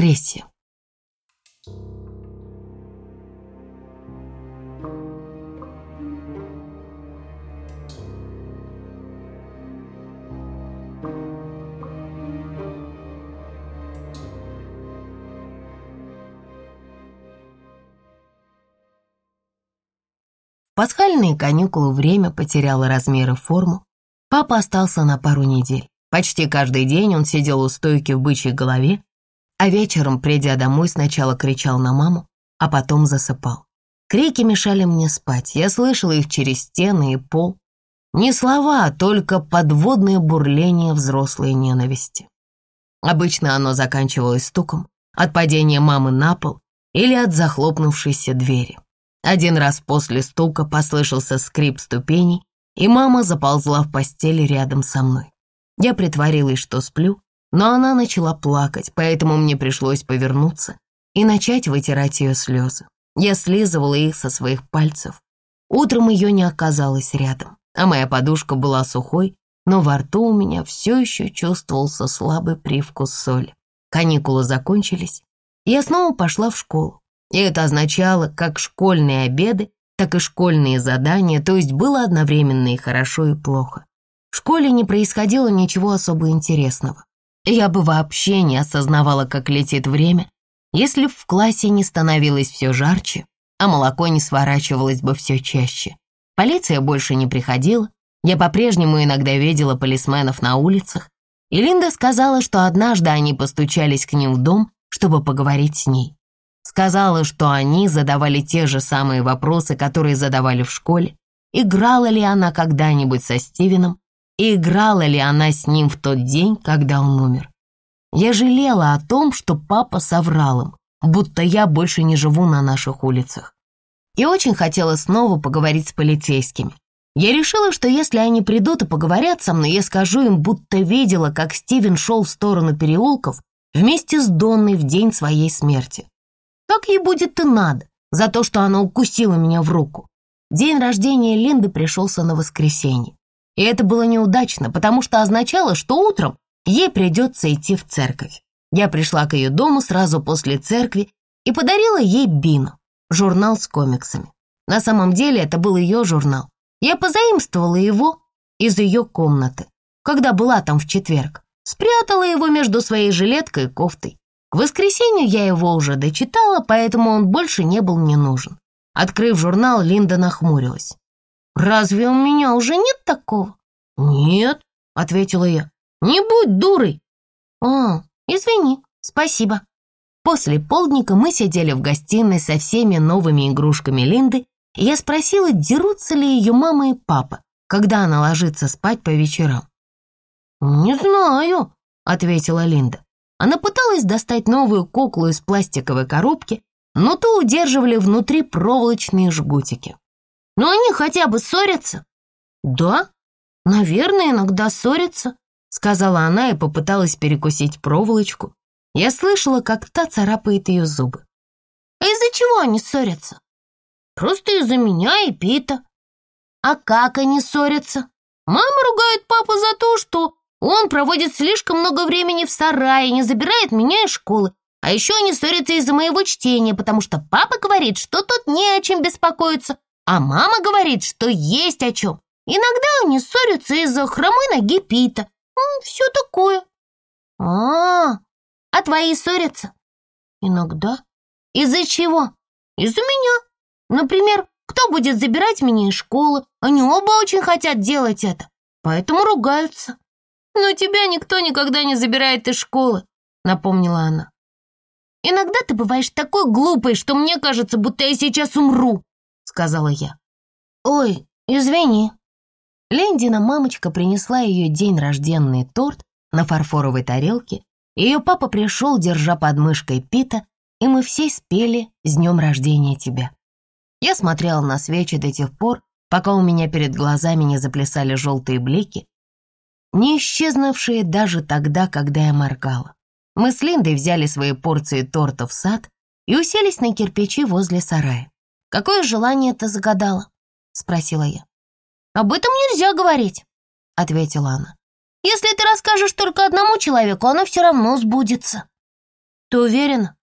Воскресье. пасхальные каникулы время потеряло размеры форму. Папа остался на пару недель. Почти каждый день он сидел у стойки в бычьей голове, а вечером, придя домой, сначала кричал на маму, а потом засыпал. Крики мешали мне спать, я слышала их через стены и пол. Не слова, а только подводное бурление взрослой ненависти. Обычно оно заканчивалось стуком от падения мамы на пол или от захлопнувшейся двери. Один раз после стука послышался скрип ступеней, и мама заползла в постели рядом со мной. Я притворилась, что сплю, но она начала плакать, поэтому мне пришлось повернуться и начать вытирать ее слезы. Я слизывала их со своих пальцев. Утром ее не оказалось рядом, а моя подушка была сухой, но во рту у меня все еще чувствовался слабый привкус соли. Каникулы закончились, и я снова пошла в школу. И это означало как школьные обеды, так и школьные задания, то есть было одновременно и хорошо, и плохо. В школе не происходило ничего особо интересного. Я бы вообще не осознавала, как летит время, если в классе не становилось все жарче, а молоко не сворачивалось бы все чаще. Полиция больше не приходила, я по-прежнему иногда видела полисменов на улицах, и Линда сказала, что однажды они постучались к ним в дом, чтобы поговорить с ней. Сказала, что они задавали те же самые вопросы, которые задавали в школе. Играла ли она когда-нибудь со Стивеном и играла ли она с ним в тот день, когда он умер. Я жалела о том, что папа соврал им, будто я больше не живу на наших улицах. И очень хотела снова поговорить с полицейскими. Я решила, что если они придут и поговорят со мной, я скажу им, будто видела, как Стивен шел в сторону переулков вместе с Донной в день своей смерти. Как ей будет и надо за то, что она укусила меня в руку. День рождения Линды пришелся на воскресенье. И это было неудачно, потому что означало, что утром ей придется идти в церковь. Я пришла к ее дому сразу после церкви и подарила ей Бину, журнал с комиксами. На самом деле это был ее журнал. Я позаимствовала его из ее комнаты, когда была там в четверг. Спрятала его между своей жилеткой и кофтой. К воскресенью я его уже дочитала, поэтому он больше не был мне нужен. Открыв журнал, Линда нахмурилась. «Разве у меня уже нет такого?» «Нет», — ответила я. «Не будь дурой!» «А, извини, спасибо». После полдника мы сидели в гостиной со всеми новыми игрушками Линды, и я спросила, дерутся ли ее мама и папа, когда она ложится спать по вечерам. «Не знаю», — ответила Линда. Она пыталась достать новую куклу из пластиковой коробки, но то удерживали внутри проволочные жгутики. Но они хотя бы ссорятся?» «Да, наверное, иногда ссорятся», сказала она и попыталась перекусить проволочку. Я слышала, как та царапает ее зубы. «А из-за чего они ссорятся?» «Просто из-за меня и Пита». «А как они ссорятся?» «Мама ругает папу за то, что он проводит слишком много времени в сарае не забирает меня из школы. А еще они ссорятся из-за моего чтения, потому что папа говорит, что тут не о чем беспокоиться, а мама говорит, что есть о чем. Иногда они ссорятся из-за хромой ноги Пита. Все такое. А, -а, а, а твои ссорятся? Иногда. Из-за чего? Из-за меня. Например, кто будет забирать меня из школы? Они оба очень хотят делать это, поэтому ругаются. Но тебя никто никогда не забирает из школы, напомнила она. Иногда ты бываешь такой глупой, что мне кажется, будто я сейчас умру сказала я. «Ой, извини». Лендина мамочка принесла ее день рожденный торт на фарфоровой тарелке. Ее папа пришел, держа под мышкой Пита, и мы все спели «С днем рождения тебя». Я смотрела на свечи до тех пор, пока у меня перед глазами не заплясали желтые блики, не исчезнувшие даже тогда, когда я моргала. Мы с Линдой взяли свои порции торта в сад и уселись на кирпичи возле сарая. «Какое желание ты загадала?» — спросила я. «Об этом нельзя говорить», — ответила она. «Если ты расскажешь только одному человеку, оно все равно сбудется». Ты уверена?»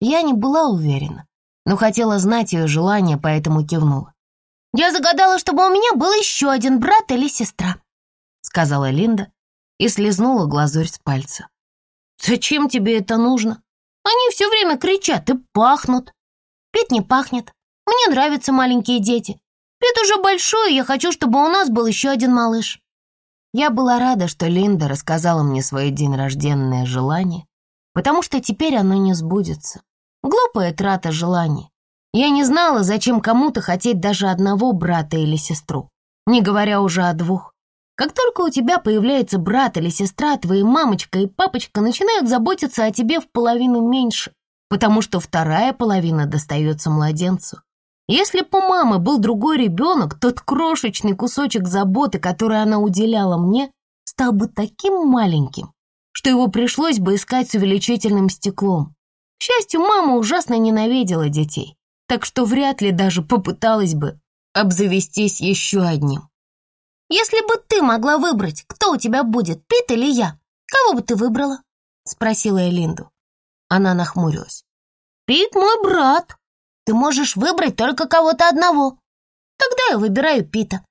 Я не была уверена, но хотела знать ее желание, поэтому кивнула. «Я загадала, чтобы у меня был еще один брат или сестра», сказала Линда и слезнула глазурь с пальца. «Зачем тебе это нужно? Они все время кричат и пахнут». «Пит не пахнет. Мне нравятся маленькие дети. Пит уже большой, я хочу, чтобы у нас был еще один малыш». Я была рада, что Линда рассказала мне свое день рожденное желание, потому что теперь оно не сбудется. Глупая трата желаний. Я не знала, зачем кому-то хотеть даже одного брата или сестру, не говоря уже о двух. Как только у тебя появляется брат или сестра, твои мамочка и папочка начинают заботиться о тебе в половину меньше, потому что вторая половина достается младенцу. Если бы у мамы был другой ребенок, тот крошечный кусочек заботы, который она уделяла мне, стал бы таким маленьким, что его пришлось бы искать с увеличительным стеклом. К счастью, мама ужасно ненавидела детей, так что вряд ли даже попыталась бы обзавестись еще одним. «Если бы ты могла выбрать, кто у тебя будет, Пит или я, кого бы ты выбрала?» — спросила я Линду. Она нахмурилась. «Пит мой брат», ты можешь выбрать только кого-то одного. Тогда я выбираю Пита».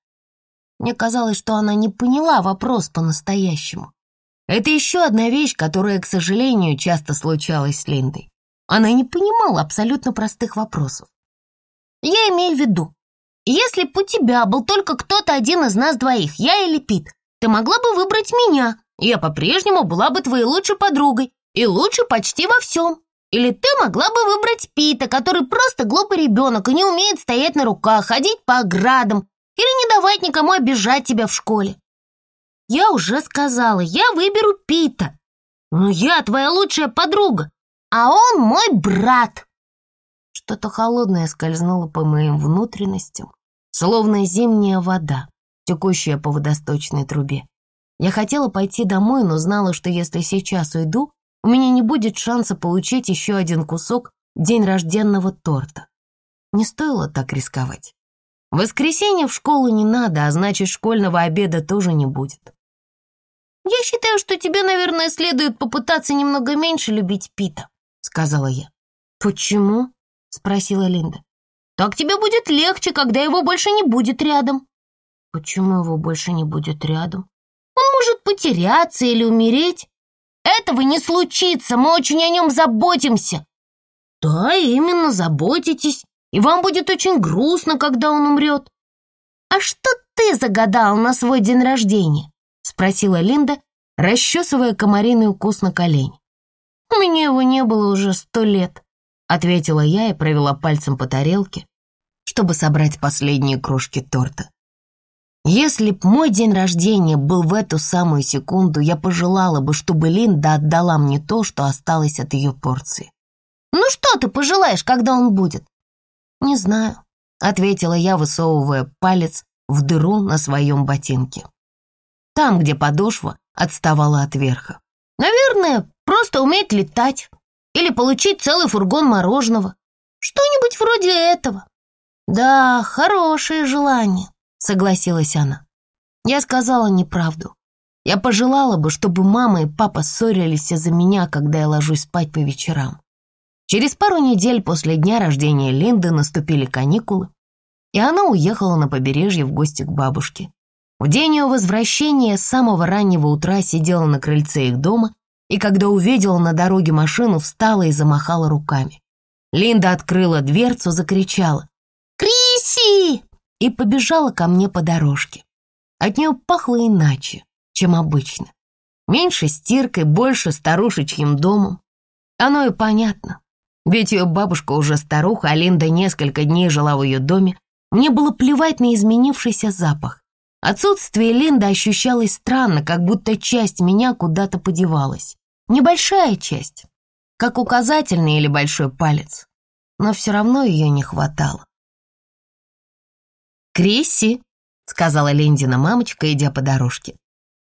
Мне казалось, что она не поняла вопрос по-настоящему. Это еще одна вещь, которая, к сожалению, часто случалась с Линдой. Она не понимала абсолютно простых вопросов. Я имею в виду, если бы у тебя был только кто-то один из нас двоих, я или Пит, ты могла бы выбрать меня, я по-прежнему была бы твоей лучшей подругой и лучше почти во всем. Или ты могла бы выбрать Пита, который просто глупый ребенок и не умеет стоять на руках, ходить по оградам или не давать никому обижать тебя в школе. Я уже сказала, я выберу Пита. Но я твоя лучшая подруга, а он мой брат. Что-то холодное скользнуло по моим внутренностям, словно зимняя вода, текущая по водосточной трубе. Я хотела пойти домой, но знала, что если сейчас уйду, у меня не будет шанса получить еще один кусок день рожденного торта. Не стоило так рисковать. Воскресенье в школу не надо, а значит, школьного обеда тоже не будет. «Я считаю, что тебе, наверное, следует попытаться немного меньше любить Пита», — сказала я. «Почему?» — спросила Линда. «Так тебе будет легче, когда его больше не будет рядом». «Почему его больше не будет рядом?» «Он может потеряться или умереть. Этого не случится, мы очень о нем заботимся». «Да, именно, заботитесь, и вам будет очень грустно, когда он умрет». «А что ты загадал на свой день рождения?» — спросила Линда, расчесывая комариный укус на колени. «У меня его не было уже сто лет», — ответила я и провела пальцем по тарелке, чтобы собрать последние крошки торта. Если б мой день рождения был в эту самую секунду, я пожелала бы, чтобы Линда отдала мне то, что осталось от ее порции. «Ну что ты пожелаешь, когда он будет?» «Не знаю», — ответила я, высовывая палец в дыру на своем ботинке. Там, где подошва отставала от верха. «Наверное, просто уметь летать или получить целый фургон мороженого. Что-нибудь вроде этого». «Да, хорошее желание», согласилась она. Я сказала неправду. Я пожелала бы, чтобы мама и папа ссорились из-за меня, когда я ложусь спать по вечерам. Через пару недель после дня рождения Линды наступили каникулы, и она уехала на побережье в гости к бабушке. В день ее возвращения с самого раннего утра сидела на крыльце их дома, и когда увидела на дороге машину, встала и замахала руками. Линда открыла дверцу, закричала «Криси!» И побежала ко мне по дорожке. От нее пахло иначе, чем обычно. Меньше стиркой, больше старушечьим домом. Оно и понятно. Ведь ее бабушка уже старуха, а Линда несколько дней жила в ее доме. Мне было плевать на изменившийся запах. Отсутствие Линды ощущалось странно, как будто часть меня куда-то подевалась. Небольшая часть, как указательный или большой палец. Но все равно ее не хватало. «Крисси», — сказала Линдина мамочка, идя по дорожке,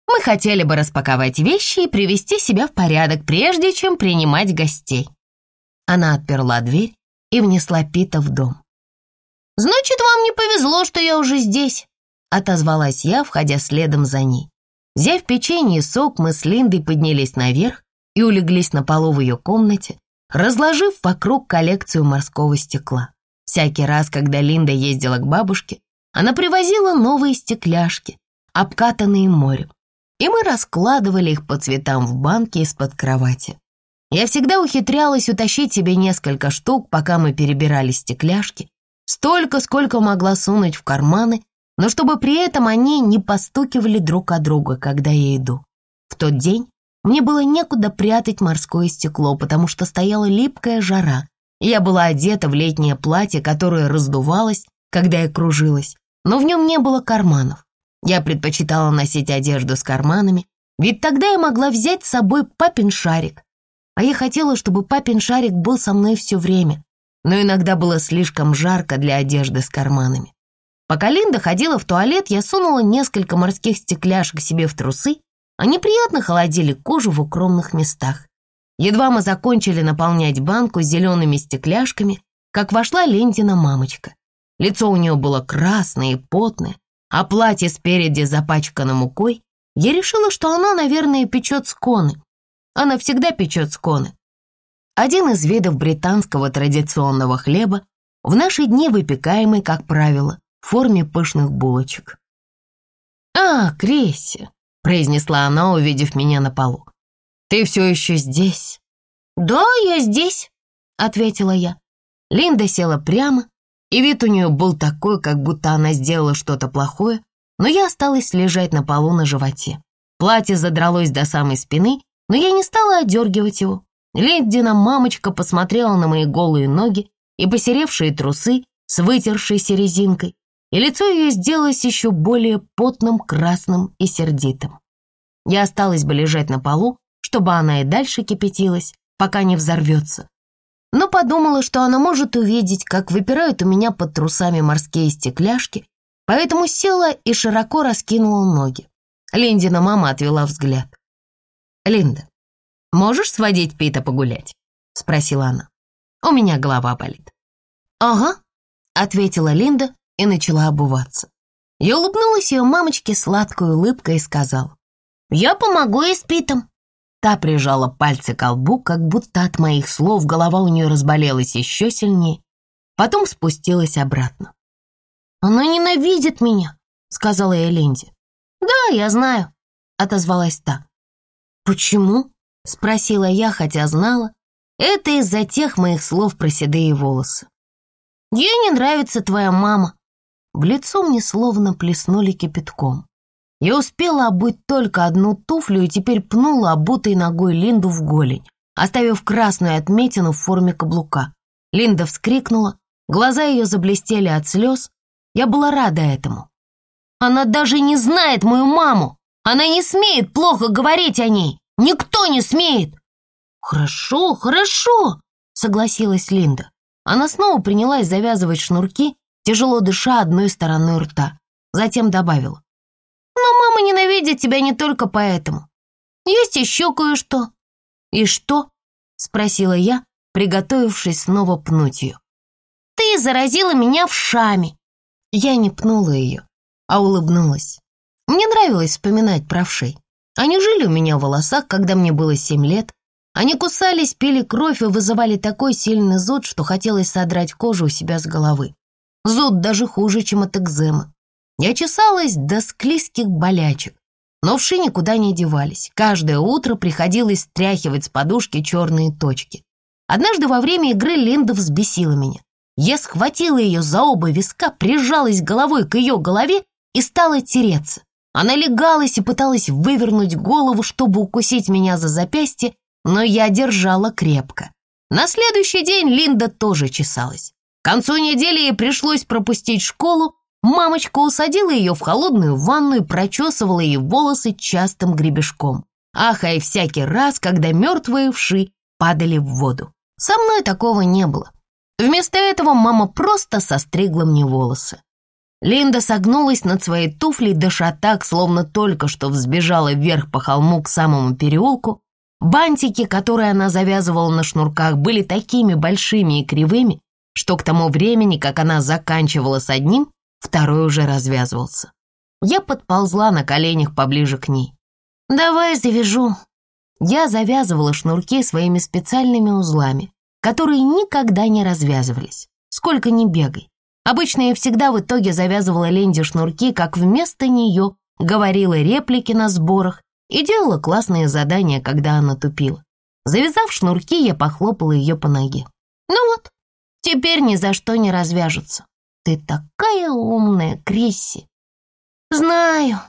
«мы хотели бы распаковать вещи и привести себя в порядок, прежде чем принимать гостей». Она отперла дверь и внесла Пита в дом. «Значит, вам не повезло, что я уже здесь», — отозвалась я, входя следом за ней. Взяв печенье и сок, мы с Линдой поднялись наверх и улеглись на полу в ее комнате, разложив вокруг коллекцию морского стекла. Всякий раз, когда Линда ездила к бабушке, она привозила новые стекляшки, обкатанные морем, и мы раскладывали их по цветам в банке из-под кровати. Я всегда ухитрялась утащить себе несколько штук, пока мы перебирали стекляшки, столько, сколько могла сунуть в карманы, но чтобы при этом они не постукивали друг от друга, когда я иду. В тот день мне было некуда прятать морское стекло, потому что стояла липкая жара, и я была одета в летнее платье, которое раздувалось, когда я кружилась, но в нем не было карманов. Я предпочитала носить одежду с карманами, ведь тогда я могла взять с собой папин шарик. А я хотела, чтобы папин шарик был со мной все время, но иногда было слишком жарко для одежды с карманами. Пока Линда ходила в туалет, я сунула несколько морских стекляшек себе в трусы, они приятно холодили кожу в укромных местах. Едва мы закончили наполнять банку зелеными стекляшками, как вошла Лендина мамочка. Лицо у нее было красное и потное, а платье спереди запачкано мукой. Я решила, что она, наверное, печет сконы. Она всегда печет сконы. Один из видов британского традиционного хлеба, в наши дни выпекаемый, как правило, в форме пышных булочек. «А, Кресси», — произнесла она, увидев меня на полу. «Ты все еще здесь?» «Да, я здесь», — ответила я. Линда села прямо, и вид у нее был такой, как будто она сделала что-то плохое, но я осталась лежать на полу на животе. Платье задралось до самой спины, но я не стала отдергивать его. Лендина мамочка посмотрела на мои голые ноги и посеревшие трусы с вытершейся резинкой, и лицо ее сделалось еще более потным, красным и сердитым. Я осталась бы лежать на полу, чтобы она и дальше кипятилась, пока не взорвется, но подумала, что она может увидеть, как выпирают у меня под трусами морские стекляшки, поэтому села и широко раскинула ноги. Линдина мама отвела взгляд. «Линда, можешь сводить Пита погулять?» — спросила она. «У меня голова болит». «Ага», — ответила Линда и начала обуваться. Я улыбнулась ее мамочке сладкой улыбкой и сказала, «Я помогу ей с Питом». Та прижала пальцы к лбу, как будто от моих слов голова у нее разболелась еще сильнее, потом спустилась обратно. «Она ненавидит меня», — сказала я Линде. «Да, я знаю», — отозвалась та. «Почему?» — спросила я, хотя знала. Это из-за тех моих слов про седые волосы. «Ей не нравится твоя мама». В лицо мне словно плеснули кипятком. Я успела обуть только одну туфлю и теперь пнула обутой ногой Линду в голень, оставив красную отметину в форме каблука. Линда вскрикнула, глаза ее заблестели от слез. Я была рада этому. «Она даже не знает мою маму! Она не смеет плохо говорить о ней! Никто не смеет!» «Хорошо, хорошо!» — согласилась Линда. Она снова принялась завязывать шнурки, тяжело дыша одной стороной рта. Затем добавила. Но мама ненавидит тебя не только поэтому. Есть еще кое-что». «И что?» — спросила я, приготовившись снова пнуть ее. «Ты заразила меня в шаме». Я не пнула ее, а улыбнулась. Мне нравилось вспоминать про вшей. Они жили у меня в волосах, когда мне было семь лет. Они кусались, пили кровь и вызывали такой сильный зуд, что хотелось содрать кожу у себя с головы. Зуд даже хуже, чем от экземы. Я чесалась до склизких болячек, но вши никуда не девались. Каждое утро приходилось стряхивать с подушки черные точки. Однажды во время игры Линда взбесила меня. Я схватила ее за оба виска, прижалась головой к ее голове и стала тереться. Она легалась и пыталась вывернуть голову, чтобы укусить меня за запястье, но я держала крепко. На следующий день Линда тоже чесалась. К концу недели ей пришлось пропустить школу, Мамочка усадила ее в холодную ванну и прочесывала ей волосы частым гребешком, ахая всякий раз, когда мертвые вши падали в воду. Со мной такого не было. Вместо этого мама просто состригла мне волосы. Линда согнулась над своей туфлей, дыша так, словно только что взбежала вверх по холму к самому переулку. Бантики, которые она завязывала на шнурках, были такими большими и кривыми, что к тому времени, как она заканчивала с одним, Второй уже развязывался. Я подползла на коленях поближе к ней. «Давай завяжу». Я завязывала шнурки своими специальными узлами, которые никогда не развязывались, сколько ни бегай. Обычно я всегда в итоге завязывала Ленде шнурки, как вместо нее говорила реплики на сборах и делала классные задания, когда она тупила. Завязав шнурки, я похлопала ее по ноге. «Ну вот, теперь ни за что не развяжутся. Ты такая умная, Крисси!» «Знаю».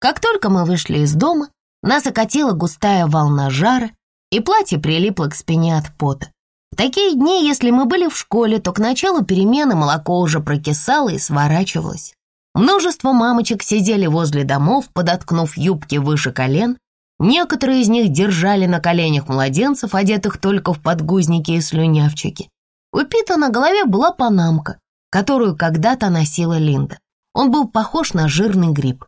Как только мы вышли из дома, нас окатила густая волна жара, и платье прилипло к спине от пота. В такие дни, если мы были в школе, то к началу перемены молоко уже прокисало и сворачивалось. Множество мамочек сидели возле домов, подоткнув юбки выше колен. Некоторые из них держали на коленях младенцев, одетых только в подгузники и слюнявчики. У Пита на голове была панамка, которую когда-то носила Линда. Он был похож на жирный гриб.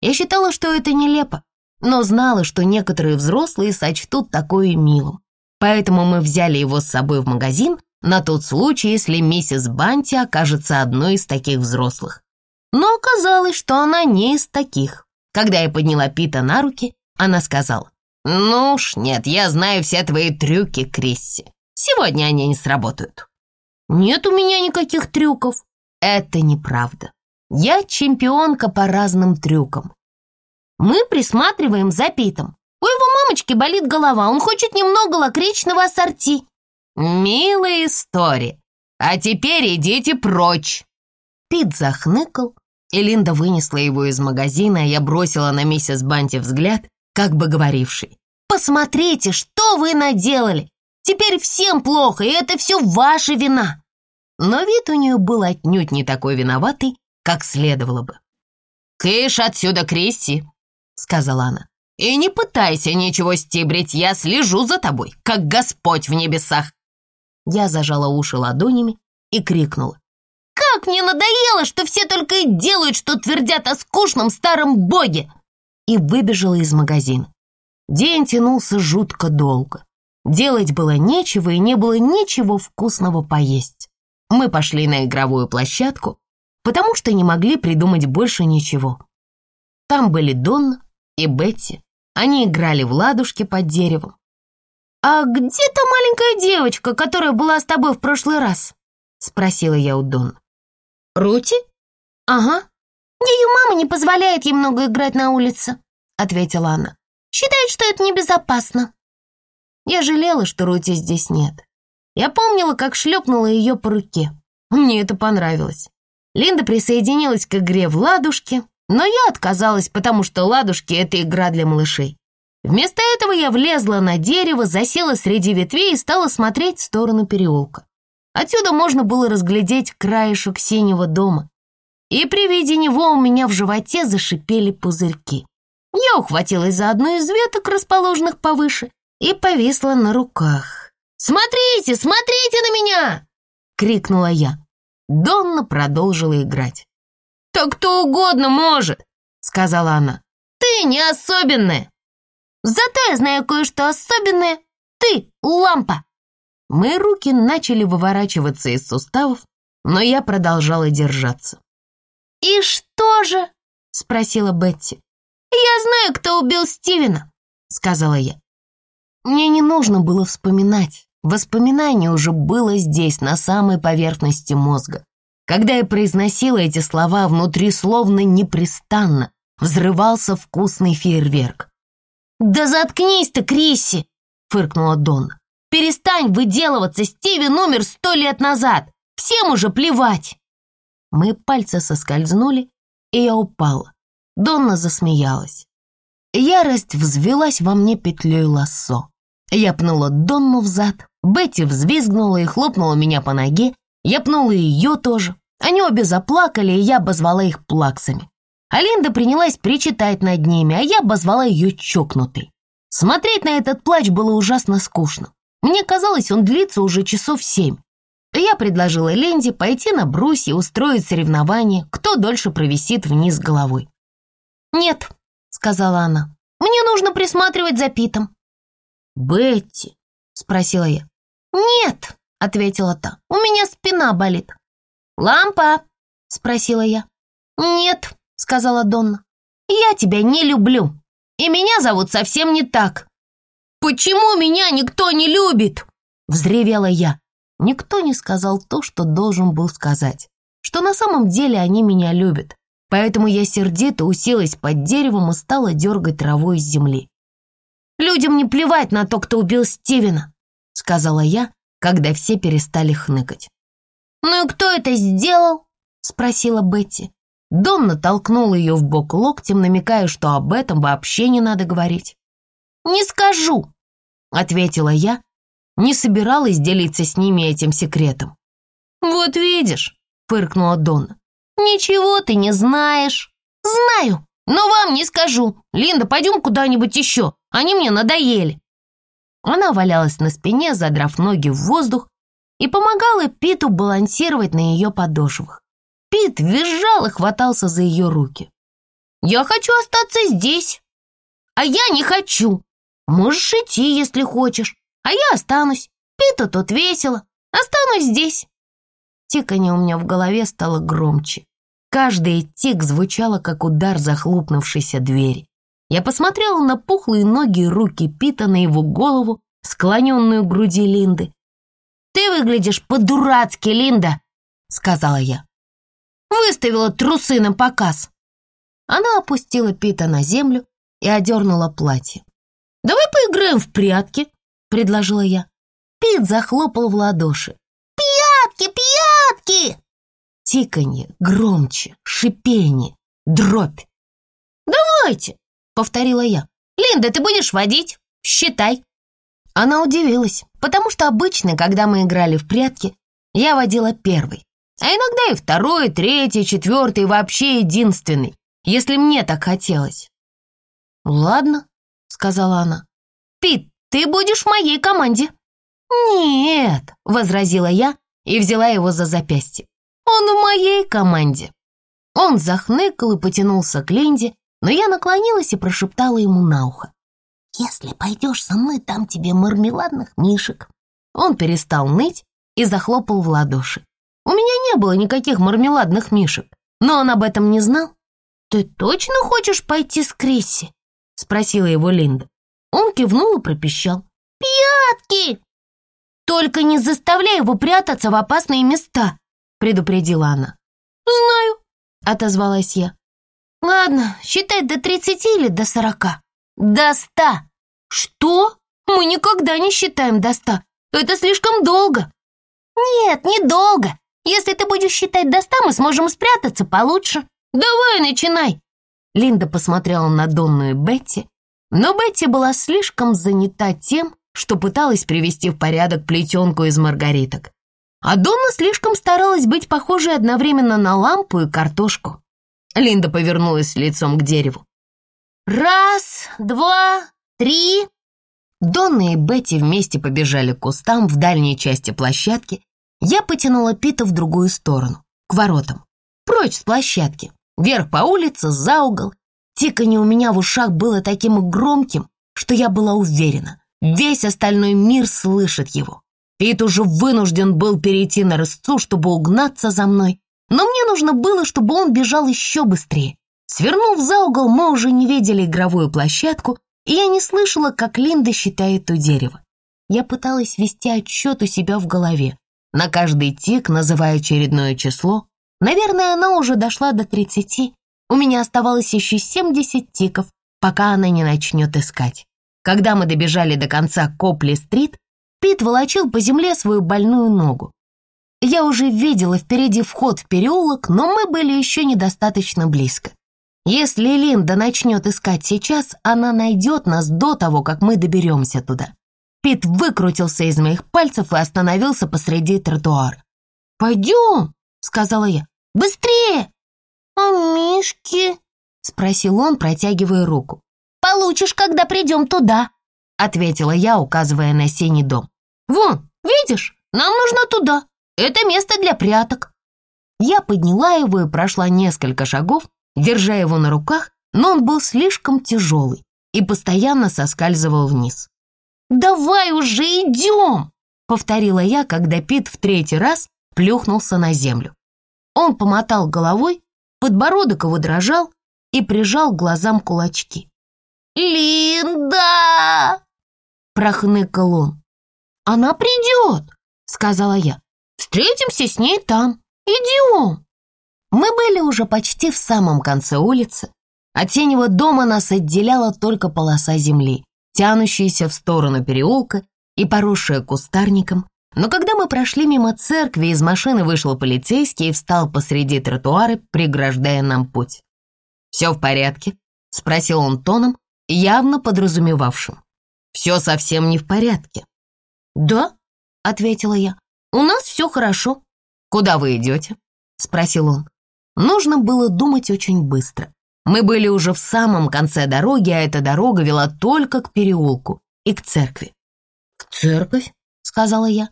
Я считала, что это нелепо, но знала, что некоторые взрослые сочтут такое милым. Поэтому мы взяли его с собой в магазин на тот случай, если миссис Банти окажется одной из таких взрослых. Но оказалось, что она не из таких. Когда я подняла Пита на руки, она сказала, «Ну уж нет, я знаю все твои трюки, Крисси. Сегодня они не сработают». «Нет у меня никаких трюков». «Это неправда. Я чемпионка по разным трюкам». Мы присматриваем за Питом. У его мамочки болит голова, он хочет немного лакричного ассорти. Милая история. А теперь идите прочь. Пит захныкал, и Линда вынесла его из магазина, а я бросила на миссис Банти взгляд, как бы говоривший. «Посмотрите, что вы наделали! Теперь всем плохо, и это все ваша вина!» Но вид у нее был отнюдь не такой виноватый, как следовало бы. «Кыш отсюда, Кристи!» — сказала она. «И не пытайся ничего стибрить, я слежу за тобой, как Господь в небесах!» Я зажала уши ладонями и крикнула. Как мне надоело, что все только и делают, что твердят о скучном старом боге!» И выбежала из магазина. День тянулся жутко долго. Делать было нечего и не было ничего вкусного поесть. Мы пошли на игровую площадку, потому что не могли придумать больше ничего. Там были Донна и Бетти. Они играли в ладушки под деревом. «А где та маленькая девочка, которая была с тобой в прошлый раз?» — спросила я у Донны. «Рути?» «Ага. Ее мама не позволяет ей много играть на улице», — ответила она. «Считает, что это небезопасно». Я жалела, что Рути здесь нет. Я помнила, как шлепнула ее по руке. Мне это понравилось. Линда присоединилась к игре в ладушки, но я отказалась, потому что ладушки — это игра для малышей. Вместо этого я влезла на дерево, засела среди ветвей и стала смотреть в сторону переулка. Отсюда можно было разглядеть краешек синего дома. И при виде него у меня в животе зашипели пузырьки. Я ухватилась за одну из веток, расположенных повыше, и повисла на руках. «Смотрите, смотрите на меня!» — крикнула я. Донна продолжила играть. «Так кто угодно может!» — сказала она. «Ты не особенная!» «Зато я знаю кое-что особенное! Ты — лампа!» Мои руки начали выворачиваться из суставов, но я продолжала держаться. «И что же?» — спросила Бетти. «Я знаю, кто убил Стивена», — сказала я. Мне не нужно было вспоминать. Воспоминание уже было здесь, на самой поверхности мозга. Когда я произносила эти слова, внутри словно непрестанно взрывался вкусный фейерверк. «Да заткнись ты, Крисси!» — фыркнула Донна. Перестань выделываться, Стивен умер сто лет назад. Всем уже плевать. Мои пальцы соскользнули, и я упала. Донна засмеялась. Ярость взвелась во мне петлей лассо. Я пнула Донну в зад, Бетти взвизгнула и хлопнула меня по ноге. Я пнула ее тоже. Они обе заплакали, и я обозвала их плаксами. Алинда принялась причитать над ними, а я обозвала ее чокнутой. Смотреть на этот плач было ужасно скучно. Мне казалось, он длится уже часов семь. Я предложила Ленди пойти на брусья и устроить соревнование, кто дольше провисит вниз головой. «Нет», — сказала она, — «мне нужно присматривать за Питом». «Бетти», — спросила я. «Нет», — ответила та, — «у меня спина болит». «Лампа?» — спросила я. «Нет», — сказала Донна, — «я тебя не люблю, и меня зовут совсем не так». «Почему меня никто не любит?» Взревела я. Никто не сказал то, что должен был сказать. Что на самом деле они меня любят. Поэтому я сердито уселась под деревом и стала дергать траву из земли. «Людям не плевать на то, кто убил Стивена», — сказала я, когда все перестали хныкать. «Ну и кто это сделал?» — спросила Бетти. Донна толкнула ее в бок локтем, намекая, что об этом вообще не надо говорить. «Не скажу», — ответила я, не собиралась делиться с ними этим секретом. «Вот видишь», — фыркнула Донна, «ничего ты не знаешь». «Знаю, но вам не скажу. Линда, пойдем куда-нибудь еще, они мне надоели». Она валялась на спине, задрав ноги в воздух, и помогала Питу балансировать на ее подошвах. Пит визжал и хватался за ее руки. «Я хочу остаться здесь!» «А я не хочу!» «Можешь идти, если хочешь, а я останусь. Питу тут весело. Останусь здесь!» Тиканье у меня в голове стало громче. Каждый тик звучало, как удар захлопнувшейся двери. Я посмотрела на пухлые ноги и руки Пита, на его голову, склоненную к груди Линды. «Ты выглядишь по-дурацки, Линда!» — сказала я. Выставила трусы на показ. Она опустила Пита на землю и одернула платье. «Давай поиграем в прятки», — предложила я. Пит захлопал в ладоши. «Пятки, пятки!» Тиканье, громче, шипение, дробь. «Давайте!» — повторила я. «Линда, ты будешь водить? Считай!» Она удивилась, потому что обычно, когда мы играли в прятки, я водила первый. А иногда и второй, третий, четвертый, вообще единственный, если мне так хотелось. «Ладно», — сказала она. «Пит, ты будешь в моей команде». «Нет», — возразила я и взяла его за запястье. «Он в моей команде». Он захныкал и потянулся к Ленде, но я наклонилась и прошептала ему на ухо. «Если пойдешь со мной, там тебе мармеладных мишек». Он перестал ныть и захлопал в ладоши. У меня не было никаких мармеладных мишек, но он об этом не знал. «Ты точно хочешь пойти с Крисси?» — спросила его Линда. Он кивнул и пропищал. «Пятки!» «Только не заставляй его прятаться в опасные места», — предупредила она. «Знаю», — отозвалась я. «Ладно, считай до тридцати или до сорока?» «До ста!» «Что? Мы никогда не считаем до ста. Это слишком долго». «Нет, недолго. Если ты будешь считать до ста, мы сможем спрятаться получше. Давай, начинай!» Линда посмотрела на Донну и Бетти, но Бетти была слишком занята тем, что пыталась привести в порядок плетенку из маргариток. А Донна слишком старалась быть похожей одновременно на лампу и картошку. Линда повернулась лицом к дереву. «Раз, два, три...» Донна и Бетти вместе побежали к кустам в дальней части площадки, я потянула Пита в другую сторону, к воротам. Прочь с площадки, вверх по улице, за угол. Тиканье у меня в ушах было таким громким, что я была уверена, весь остальной мир слышит его. Пит уже вынужден был перейти на рысцу, чтобы угнаться за мной, но мне нужно было, чтобы он бежал еще быстрее. Свернув за угол, мы уже не видели игровую площадку, и я не слышала, как Линда считает у дерева. Я пыталась вести отчет у себя в голове, на каждый тик называя очередное число. Наверное, она уже дошла до 30. У меня оставалось еще 70 тиков, пока она не начнет искать. Когда мы добежали до конца Копли-стрит, Пит волочил по земле свою больную ногу. Я уже видела впереди вход в переулок, но мы были еще недостаточно близко. Если Линда начнет искать сейчас, она найдет нас до того, как мы доберемся туда. Пит выкрутился из моих пальцев и остановился посреди тротуара. «Пойдем», — сказала я, — «быстрее!» «А мишки?» — спросил он, протягивая руку. «Получишь, когда придем туда», — ответила я, указывая на синий дом. «Вон, видишь, нам нужно туда. Это место для пряток». Я подняла его и прошла несколько шагов, держа его на руках, но он был слишком тяжелый и постоянно соскальзывал вниз. «Давай уже идем!» — повторила я, когда Пит в третий раз плюхнулся на землю. Он помотал головой, подбородок его дрожал и прижал к глазам кулачки. «Линда!» прохныкал он. «Она придет!» — сказала я. «Встретимся с ней там. Идем!» Мы были уже почти в самом конце улицы. От синего дома нас отделяла только полоса земли, тянущаяся в сторону переулка и поросшая кустарником. Но когда мы прошли мимо церкви, из машины вышел полицейский и встал посреди тротуара, преграждая нам путь. «Все в порядке?» — спросил он тоном, явно подразумевавшим. «Все совсем не в порядке». «Да», — ответила я, — «у нас все хорошо». «Куда вы идете?» — спросил он. Нужно было думать очень быстро. Мы были уже в самом конце дороги, а эта дорога вела только к переулку и к церкви. «В церковь?» — сказала я.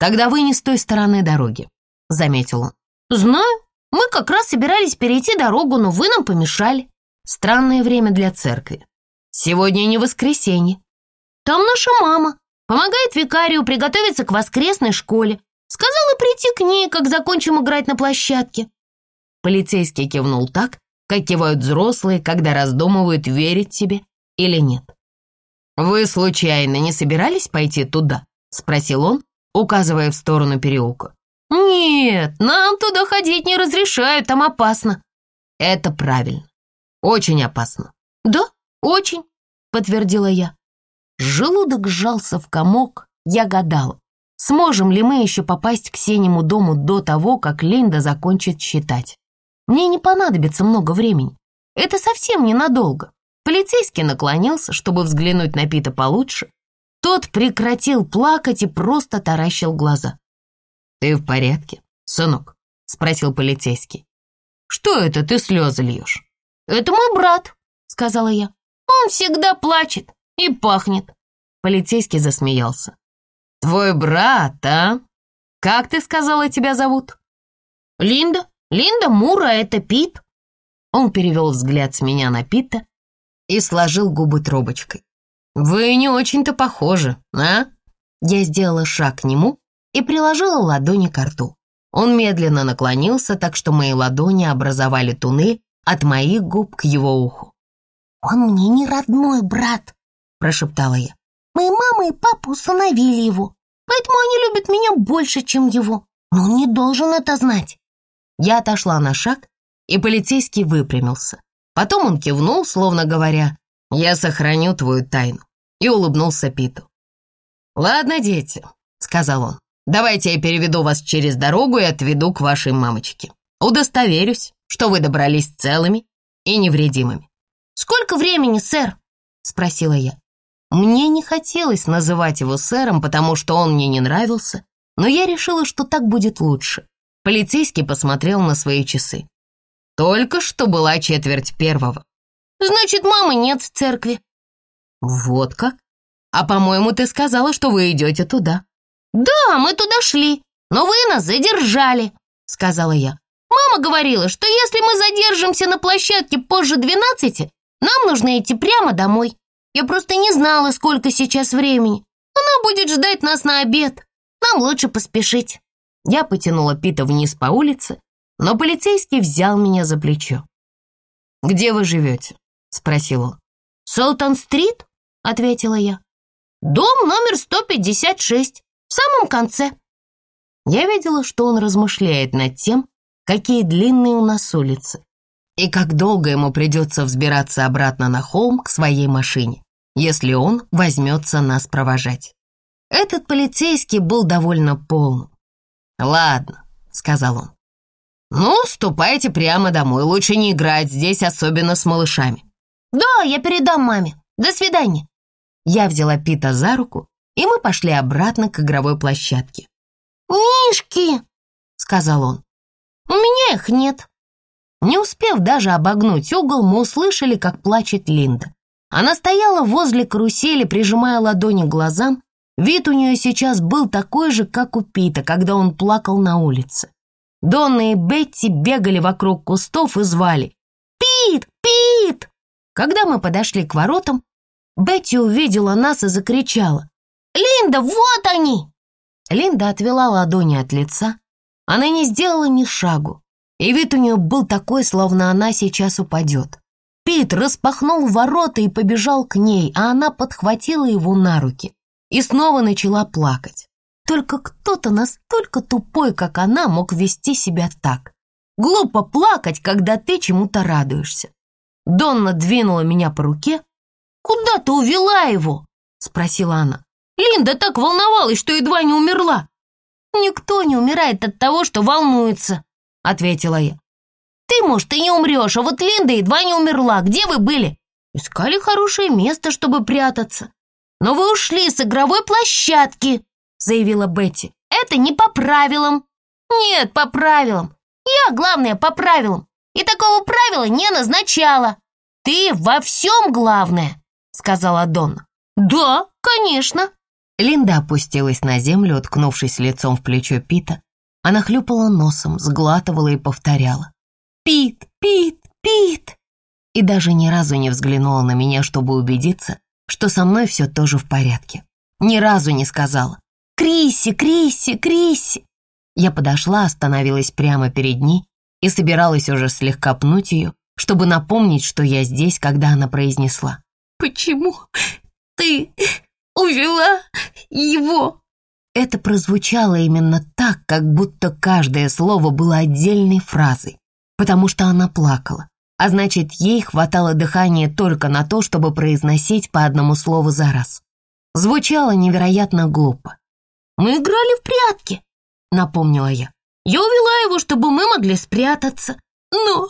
«Тогда вы не с той стороны дороги», — заметил он. «Знаю. Мы как раз собирались перейти дорогу, но вы нам помешали. Странное время для церкви. Сегодня не воскресенье. Там наша мама. Помогает викарию приготовиться к воскресной школе. Сказала прийти к ней, как закончим играть на площадке. Полицейский кивнул так, как кивают взрослые, когда раздумывают, верить тебе или нет. «Вы, случайно, не собирались пойти туда?» — спросил он, указывая в сторону переулка. «Нет, нам туда ходить не разрешают, там опасно». «Это правильно. Очень опасно». «Да, очень», — подтвердила я. Желудок сжался в комок, я гадала, сможем ли мы еще попасть к синему дому до того, как Линда закончит считать. Мне не понадобится много времени. Это совсем ненадолго. Полицейский наклонился, чтобы взглянуть на Пита получше. Тот прекратил плакать и просто таращил глаза. «Ты в порядке, сынок?» — спросил полицейский. «Что это ты слезы льешь?» «Это мой брат», — сказала я. «Он всегда плачет и пахнет». Полицейский засмеялся. «Твой брат, а? Как ты сказала, тебя зовут?» «Линда, Линда Мура — это Пит». Он перевел взгляд с меня на Пита и сложил губы трубочкой. «Вы не очень-то похожи, а?» Я сделала шаг к нему и приложила ладони к рту. Он медленно наклонился, так что мои ладони образовали туннель от моих губ к его уху. «Он мне не родной брат», — прошептала я. Мои мама и папа усыновили его, поэтому они любят меня больше, чем его. Но он не должен это знать». Я отошла на шаг, и полицейский выпрямился. Потом он кивнул, словно говоря, «Я сохраню твою тайну», и улыбнулся Питу. «Ладно, дети», — сказал он, «давайте я переведу вас через дорогу и отведу к вашей мамочке. Удостоверюсь, что вы добрались целыми и невредимыми». «Сколько времени, сэр?» — спросила я. Мне не хотелось называть его сэром, потому что он мне не нравился, но я решила, что так будет лучше. Полицейский посмотрел на свои часы. Только что была четверть первого. «Значит, мамы нет в церкви». «Вот как? А, по-моему, ты сказала, что вы идете туда». «Да, мы туда шли, но вы нас задержали», — сказала я. «Мама говорила, что если мы задержимся на площадке позже двенадцати, нам нужно идти прямо домой. Я просто не знала, сколько сейчас времени. Она будет ждать нас на обед. Нам лучше поспешить». Я потянула Пита вниз по улице, но полицейский взял меня за плечо. «Где вы живете?» — спросил он. «Солтан-стрит?» — ответила я. «Дом номер 156, в самом конце». Я видела, что он размышляет над тем, какие длинные у нас улицы, и как долго ему придется взбираться обратно на холм к своей машине если он возьмется нас провожать. Этот полицейский был довольно полным. «Ладно», — сказал он. «Ну, ступайте прямо домой, лучше не играть здесь, особенно с малышами». «Да, я передам маме. До свидания». Я взяла Пита за руку, и мы пошли обратно к игровой площадке. «Мишки!» — сказал он. «У меня их нет». Не успев даже обогнуть угол, мы услышали, как плачет Линда. Она стояла возле карусели, прижимая ладони к глазам. Вид у нее сейчас был такой же, как у Пита, когда он плакал на улице. Донна и Бетти бегали вокруг кустов и звали «Пит! Пит!». Когда мы подошли к воротам, Бетти увидела нас и закричала «Линда, вот они!». Линда отвела ладони от лица. Она не сделала ни шагу, и вид у нее был такой, словно она сейчас упадет. Пит распахнул ворота и побежал к ней, а она подхватила его на руки. и снова начала плакать. Только кто-то настолько тупой, как она, мог вести себя так. Глупо плакать, когда ты чему-то радуешься. Донна двинула меня по руке. «Куда ты увела его?» — спросила она. «Линда так волновалась, что едва не умерла». «Никто не умирает от того, что волнуется», — ответила я. «Ты, может, и не умрешь, а вот Линда едва не умерла. Где вы были?» «Искали хорошее место, чтобы прятаться». «Но вы ушли с игровой площадки», — заявила Бетти. «Это не по правилам». «Нет, по правилам. Я, главное, по правилам. И такого правила не назначала. Ты во всем главное», — сказала Донна. «Да, конечно». Линда опустилась на землю, уткнувшись лицом в плечо Пита. Она хлюпала носом, сглатывала и повторяла. «Пит, Пит, Пит!» И даже ни разу не взглянула на меня, чтобы убедиться, что со мной все тоже в порядке. Ни разу не сказала «Крисси, Крисси, Крисси!» Я подошла, остановилась прямо перед ней и собиралась уже слегка пнуть ее, чтобы напомнить, что я здесь, когда она произнесла. «Почему ты увела его?» Это прозвучало именно так, как будто каждое слово было отдельной фразой, потому что она плакала, а значит, ей хватало дыхания только на то, чтобы произносить по одному слову за раз. Звучало невероятно глупо. «Мы играли в прятки», — напомнила я. «Я увела его, чтобы мы могли спрятаться. Но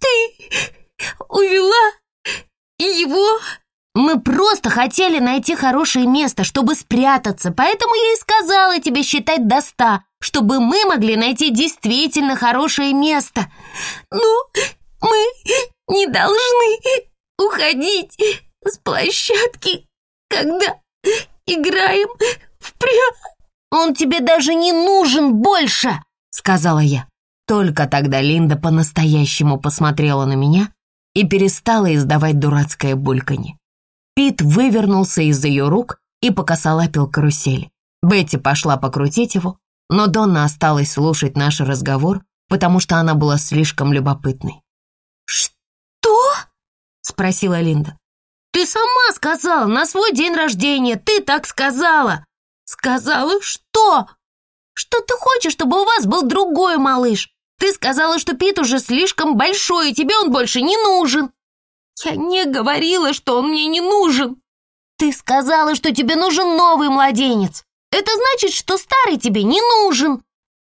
ты увела его...» «Мы просто хотели найти хорошее место, чтобы спрятаться, поэтому я и сказала тебе считать до ста, чтобы мы могли найти действительно хорошее место. Ну, мы не должны уходить с площадки, когда играем в пря...» «Он тебе даже не нужен больше!» — сказала я. Только тогда Линда по-настоящему посмотрела на меня и перестала издавать дурацкое бульканье. Пит вывернулся из ее рук и покосолапил карусель. Бетти пошла покрутить его, но Донна осталась слушать наш разговор, потому что она была слишком любопытной. «Что?» — спросила Линда. «Ты сама сказала на свой день рождения, ты так сказала!» «Сказала что?» «Что ты хочешь, чтобы у вас был другой малыш? Ты сказала, что Пит уже слишком большой, и тебе он больше не нужен!» «Я не говорила, что он мне не нужен!» «Ты сказала, что тебе нужен новый младенец! Это значит, что старый тебе не нужен!»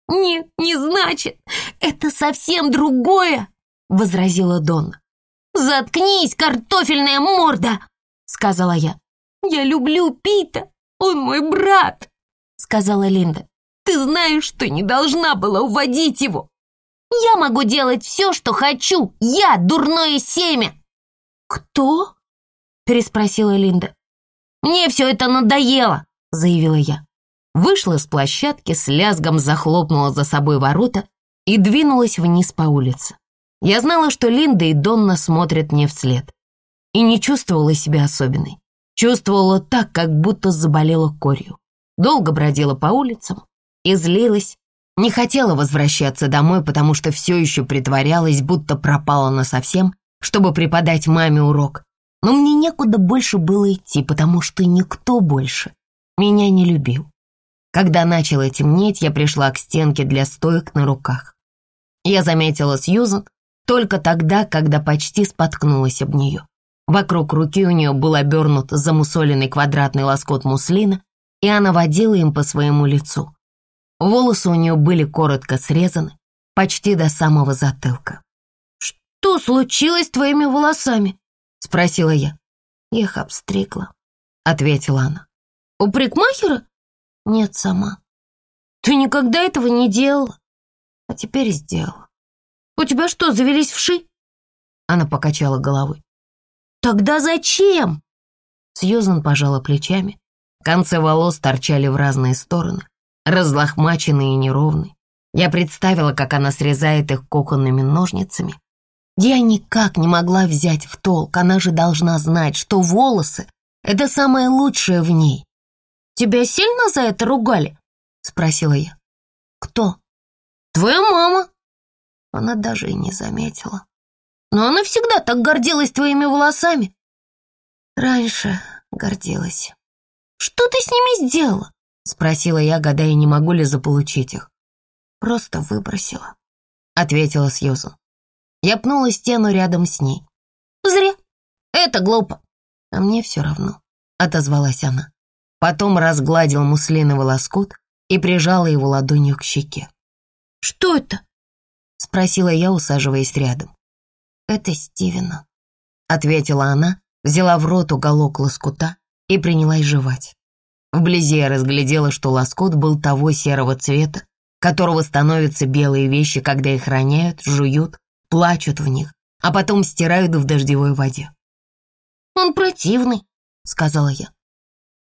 «Нет, не значит! Это совсем другое!» — возразила Донна. «Заткнись, картофельная морда!» — сказала я. «Я люблю Пита, он мой брат!» — сказала Линда. «Ты знаешь, что не должна была уводить его!» «Я могу делать все, что хочу! Я дурное семя!» «Кто?» — переспросила Линда. «Мне все это надоело!» — заявила я. Вышла с площадки, с лязгом захлопнула за собой ворота и двинулась вниз по улице. Я знала, что Линда и Донна смотрят мне вслед. И не чувствовала себя особенной. Чувствовала так, как будто заболела корью. Долго бродила по улицам и злилась. Не хотела возвращаться домой, потому что все еще притворялась, будто пропала насовсем, чтобы преподать маме урок. Но мне некуда больше было идти, потому что никто больше меня не любил. Когда начало темнеть, я пришла к стенке для стоек на руках. Я заметила Сьюзан только тогда, когда почти споткнулась об нее. Вокруг руки у нее был обернут замусоленный квадратный лоскут муслина, и она водила им по своему лицу. Волосы у нее были коротко срезаны, почти до самого затылка. «Что случилось с твоими волосами?» — спросила я. «Я их обстригла», — ответила она. «У парикмахера?» «Нет, сама». «Ты никогда этого не делала?» «А теперь сделала». «У тебя что, завелись вши?» Она покачала головой. «Тогда зачем?» Сьюзан пожала плечами. Концы волос торчали в разные стороны, разлохмаченные и неровные. Я представила, как она срезает их кухонными ножницами, я никак не могла взять в толк, она же должна знать, что волосы — это самое лучшее в ней. «Тебя сильно за это ругали?» — спросила я. «Кто?» «Твоя мама». Она даже и не заметила. «Но она всегда так гордилась твоими волосами». «Раньше гордилась», «Что ты с ними сделала?» — спросила я, гадая, не могу ли заполучить их. «Просто выбросила», — ответила Сьюзан. Я пнула стену рядом с ней. «Зря. Это глупо». «А мне все равно», — отозвалась она. Потом разгладил муслиновый лоскут и прижала его ладонью к щеке. «Что это?» — спросила я, усаживаясь рядом. «Это Стивена», — ответила она, взяла в рот уголок лоскута и принялась жевать. Вблизи я разглядела, что лоскут был того серого цвета, которого становятся белые вещи, когда их роняют, жуют, плачут в них, а потом стирают в дождевой воде. «Он противный», — сказала я.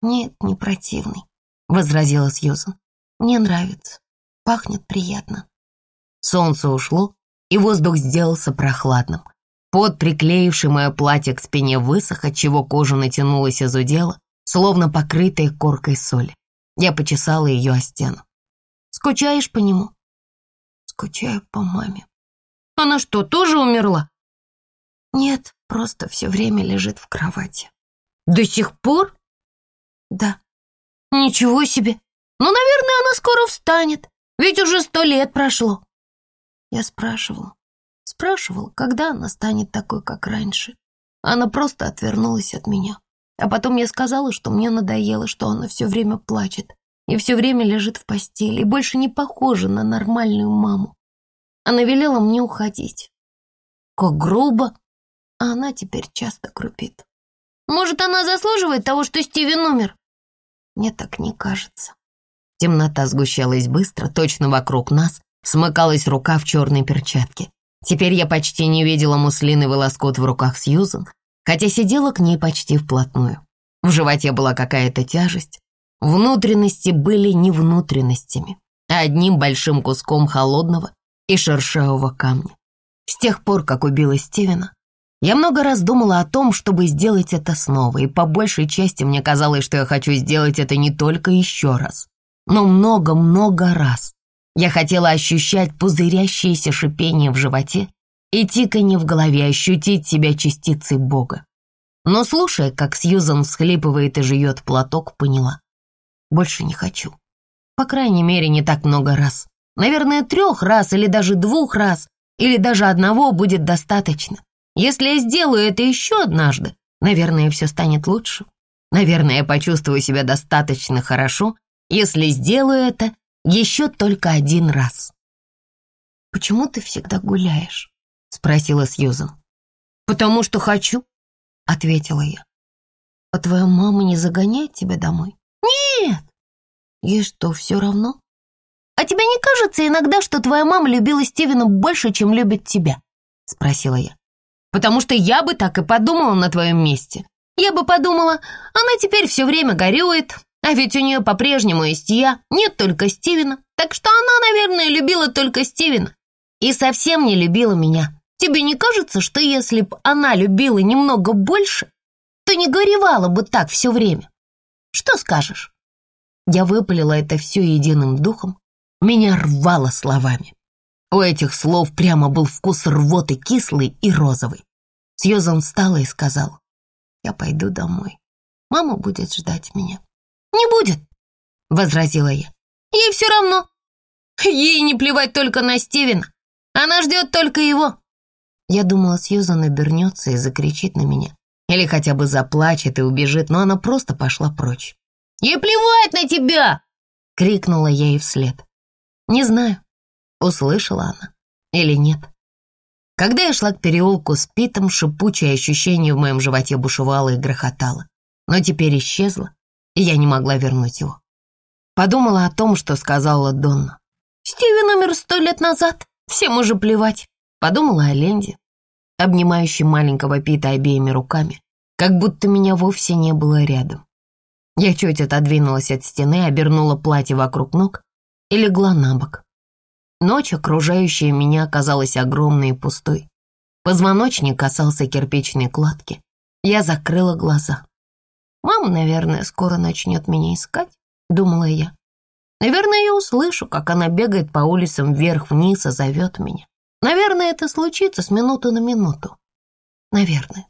«Нет, не противный», — возразила Сьюзан. «Мне нравится. Пахнет приятно». Солнце ушло, и воздух сделался прохладным. Пот, приклеивший мое платье к спине, высох, отчего кожа натянулась из удела, словно покрытая коркой соли. Я почесала ее о стену. «Скучаешь по нему?» «Скучаю по маме». «Она что, тоже умерла?» «Нет, просто все время лежит в кровати». «До сих пор?» «Да». «Ничего себе! Ну, наверное, она скоро встанет, ведь уже сто лет прошло». Я спрашивала. Спрашивал, когда она станет такой, как раньше. Она просто отвернулась от меня. А потом я сказала, что мне надоело, что она все время плачет и все время лежит в постели и больше не похожа на нормальную маму. Она велела мне уходить. Как грубо. А она теперь часто крупит. Может, она заслуживает того, что Стивен умер? Мне так не кажется. Темнота сгущалась быстро, точно вокруг нас смыкалась рука в черной перчатке. Теперь я почти не видела муслиновый лоскут в руках Сьюзен, хотя сидела к ней почти вплотную. В животе была какая-то тяжесть. Внутренности были не внутренностями, а одним большим куском холодного и шершавого камня. С тех пор, как убила Стивена, я много раз думала о том, чтобы сделать это снова, и по большей части мне казалось, что я хочу сделать это не только еще раз, но много-много раз. Я хотела ощущать пузырящееся шипение в животе и тиканье в голове, ощутить себя частицей Бога. Но слушая, как Сьюзан всхлипывает и жует платок, поняла. Больше не хочу. По крайней мере, не так много раз. Наверное, трех раз или даже двух раз, или даже одного будет достаточно. Если я сделаю это еще однажды, наверное, все станет лучше. Наверное, я почувствую себя достаточно хорошо, если сделаю это еще только один раз. «Почему ты всегда гуляешь?» — спросила Сьюзан. «Потому что хочу», — ответила я. «А твоя мама не загоняет тебя домой?» «Нет!» «Ей что, все равно?» «А тебе не кажется иногда, что твоя мама любила Стивена больше, чем любит тебя?» — спросила я. «Потому что я бы так и подумала на твоем месте. Я бы подумала, она теперь все время горюет, а ведь у нее по-прежнему есть я, нет только Стивена. Так что она, наверное, любила только Стивена. И совсем не любила меня. Тебе не кажется, что если бы она любила немного больше, то не горевала бы так все время? Что скажешь?» Я выпалила это все единым духом. Меня рвало словами. У этих слов прямо был вкус рвоты кислый и розовый. Сьюзан встала и сказала, «Я пойду домой. Мама будет ждать меня». «Не будет», — возразила я. «Ей все равно. Ей не плевать только на Стивена. Она ждет только его». Я думала, Сьюзан обернется и закричит на меня. Или хотя бы заплачет и убежит, но она просто пошла прочь. «Ей плевать на тебя!» — крикнула я ей вслед. Не знаю, услышала она или нет. Когда я шла к переулку с Питом, шипучее ощущение в моем животе бушевало и грохотало, но теперь исчезло, и я не могла вернуть его. Подумала о том, что сказала Донна. «Стивен умер сто лет назад, всем уже плевать». Подумала о Ленде, обнимающей маленького Пита обеими руками, как будто меня вовсе не было рядом. Я чуть отодвинулась от стены, обернула платье вокруг ног и легла на бок. Ночь, окружающая меня, оказалась огромной и пустой. Позвоночник касался кирпичной кладки. Я закрыла глаза. Мама, наверное, скоро начнет меня искать, думала я. Наверное, я услышу, как она бегает по улицам вверх-вниз и зовет меня. Наверное, это случится с минуты на минуту. Наверное.